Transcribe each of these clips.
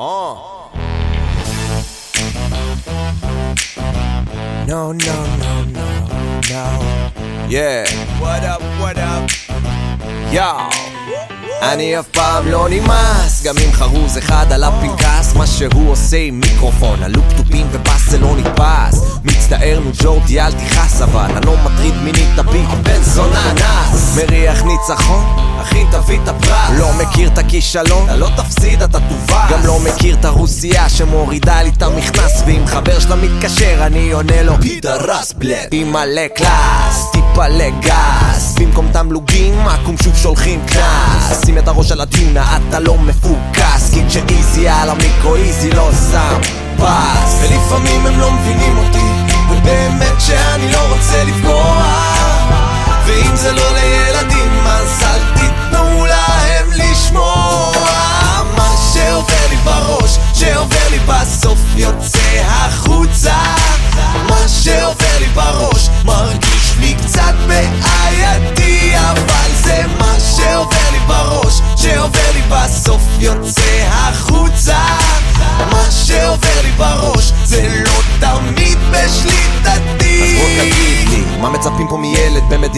Oh. No, no, no, no, no. Yeah. What up, what up? Yo. אני אף פעם לא נמאס, גם אם חרוז אחד על הפנקס. מה שהוא עושה עם מיקרופון, הלופ תופים ובאס זה לא נתפס. מצטער נו ג'ורדי אל תכעס אבל אני לא מטריד מינית הביט בן זונה נס מריח ניצחון אחי תביא את הפרס. לא מכיר את הכישלון, אתה לא תפסיד אתה תובס. גם לא מכיר את הרוסיה שמורידה לי את המכנס ואם חבר שלה מתקשר אני עונה לו пидорас блядь עם מלא class, טיפה לגס במקום תמלוגים עקום שוב שולחים קנס. שים את הראש על הטיונה אתה לא מפוקס. כי כשאיזי על המיקרו איזי לא שם פס. ולפעמים הם לא מבינים אותי ובאמת שאני לא רוצה לפגוע. ואם זה לא לילדים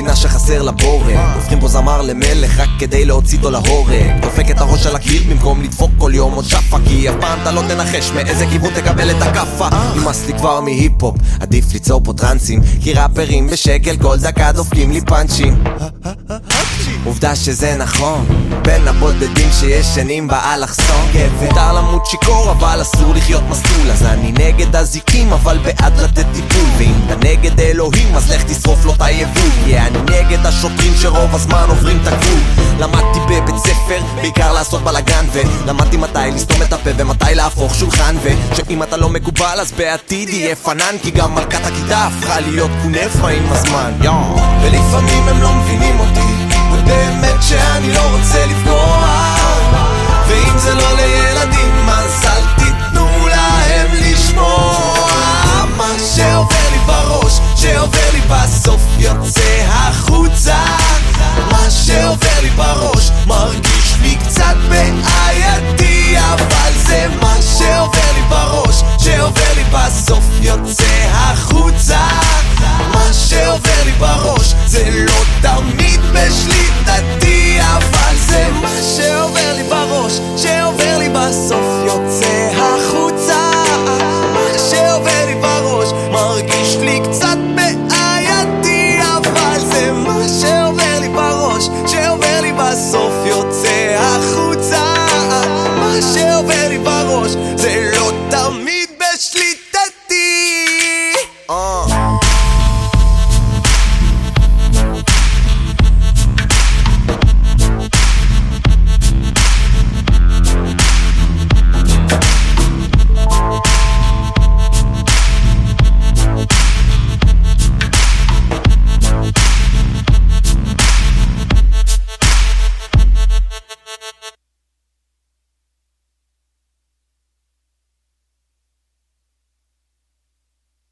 מילד במדינה שחסר לה בורג? הופכים פה זמר למלך רק כדי להוציא אותו להורג. דופק את הראש על הקיר במקום לדפוק כל יום עוד שפה כי אף פעם אתה לא תנחש מאיזה כיוון תקבל את הכאפה. נמאס לי כבר מהיפ-הופ, עדיף ליצור פה טרנסים כי ראפרים בשקל כל דקה דופקים לי פאנצ'ים עובדה שזה נכון. בין הבודדים שישנים באלכסון מותר למות שיכור אבל אסור לחיות מסלול. אז אני נגד הזיקים אבל בעד לתת טיפול. ואם אתה נגד אלוהים אז לך תשרוף לו את היבול. כי אני נגד השוטרים שרוב הזמן עוברים את הגבול. למדתי בבית ספר בעיקר לעשות בלאגן ולמדתי מתי לסתום את הפה ומתי להפוך שולחן. ושאם אתה לא מקובל אז בעתיד יהיה פנן כי גם מלכת הכיתה הפכה להיות קונפה עם הזמן. ולפעמים הם לא מבינים אותי ובאמת שאני לא רוצה Say.